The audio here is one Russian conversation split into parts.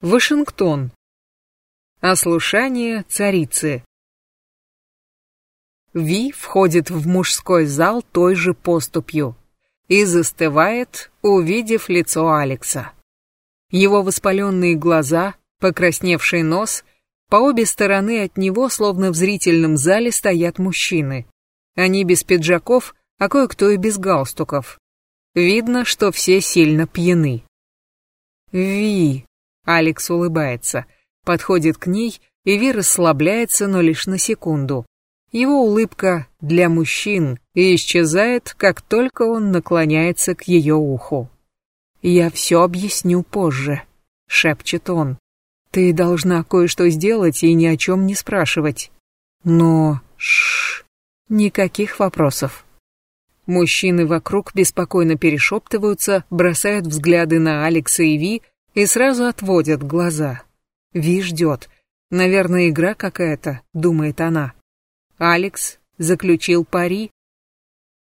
Вашингтон. Ослушание царицы. Ви входит в мужской зал той же поступью и застывает, увидев лицо Алекса. Его воспаленные глаза, покрасневший нос, по обе стороны от него, словно в зрительном зале, стоят мужчины. Они без пиджаков, а кое-кто и без галстуков. Видно, что все сильно пьяны. «Ви!» — Алекс улыбается, подходит к ней, и Ви расслабляется, но лишь на секунду. Его улыбка для мужчин и исчезает, как только он наклоняется к ее уху. «Я все объясню позже», — шепчет он. «Ты должна кое-что сделать и ни о чем не спрашивать. Но... Шш, никаких вопросов». Мужчины вокруг беспокойно перешептываются, бросают взгляды на Алекса и Ви и сразу отводят глаза. Ви ждет. Наверное, игра какая-то, думает она. Алекс заключил пари.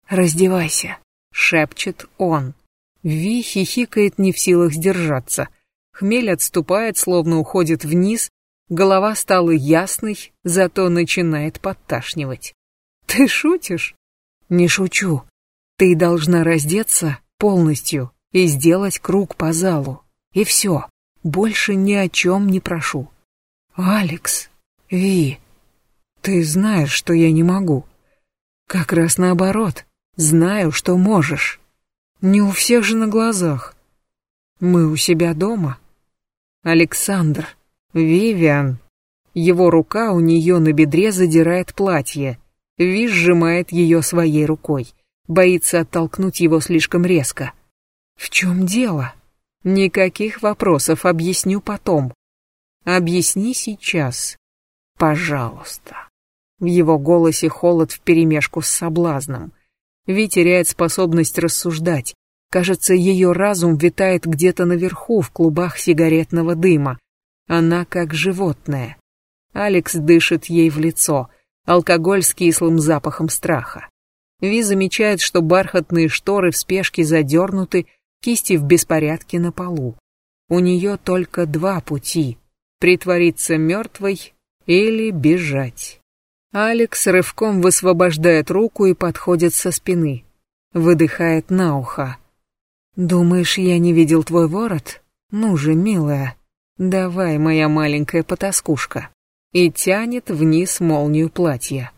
«Раздевайся», — шепчет он. Ви хихикает не в силах сдержаться. Хмель отступает, словно уходит вниз, голова стала ясной, зато начинает подташнивать. «Ты шутишь?» «Не шучу. Ты должна раздеться полностью и сделать круг по залу. И все. Больше ни о чем не прошу». «Алекс, Ви, ты знаешь, что я не могу. Как раз наоборот, знаю, что можешь». Не у всех же на глазах. Мы у себя дома. Александр, Вивиан. Его рука у нее на бедре задирает платье. Ви сжимает ее своей рукой. Боится оттолкнуть его слишком резко. В чем дело? Никаких вопросов, объясню потом. Объясни сейчас. Пожалуйста. В его голосе холод вперемешку с соблазном. Ви теряет способность рассуждать. Кажется, ее разум витает где-то наверху, в клубах сигаретного дыма. Она как животное. Алекс дышит ей в лицо, алкоголь с кислым запахом страха. Ви замечает, что бархатные шторы в спешке задернуты, кисти в беспорядке на полу. У нее только два пути — притвориться мертвой или бежать. Алекс рывком высвобождает руку и подходит со спины. Выдыхает на ухо. «Думаешь, я не видел твой ворот? Ну же, милая, давай, моя маленькая потаскушка». И тянет вниз молнию платья.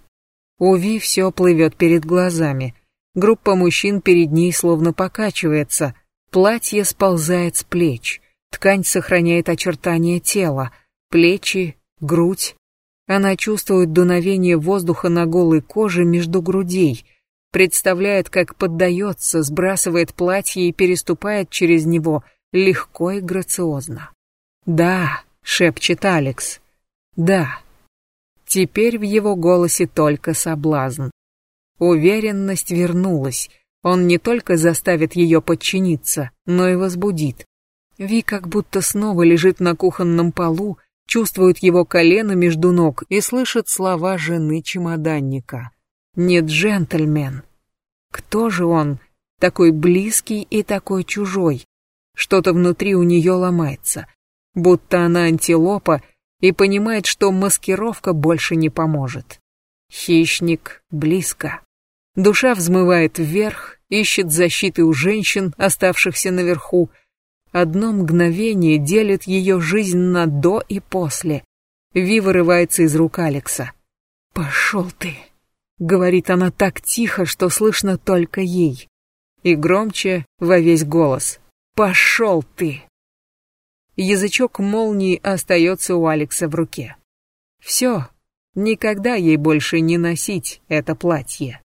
У Ви все плывет перед глазами. Группа мужчин перед ней словно покачивается. Платье сползает с плеч. Ткань сохраняет очертания тела. Плечи, грудь, она чувствует дуновение воздуха на голой коже между грудей, представляет, как поддается, сбрасывает платье и переступает через него легко и грациозно. «Да», — шепчет Алекс, — «да». Теперь в его голосе только соблазн. Уверенность вернулась. Он не только заставит ее подчиниться, но и возбудит. Ви как будто снова лежит на кухонном полу, чувствует его колено между ног и слышит слова жены чемоданника. «Не джентльмен». Кто же он? Такой близкий и такой чужой. Что-то внутри у нее ломается. Будто она антилопа и понимает, что маскировка больше не поможет. Хищник близко. Душа взмывает вверх, ищет защиты у женщин, оставшихся наверху, Одно мгновение делит ее жизнь на до и после. Ви вырывается из рук Алекса. «Пошел ты!» — говорит она так тихо, что слышно только ей. И громче во весь голос. «Пошел ты!» Язычок молнии остается у Алекса в руке. Все, никогда ей больше не носить это платье.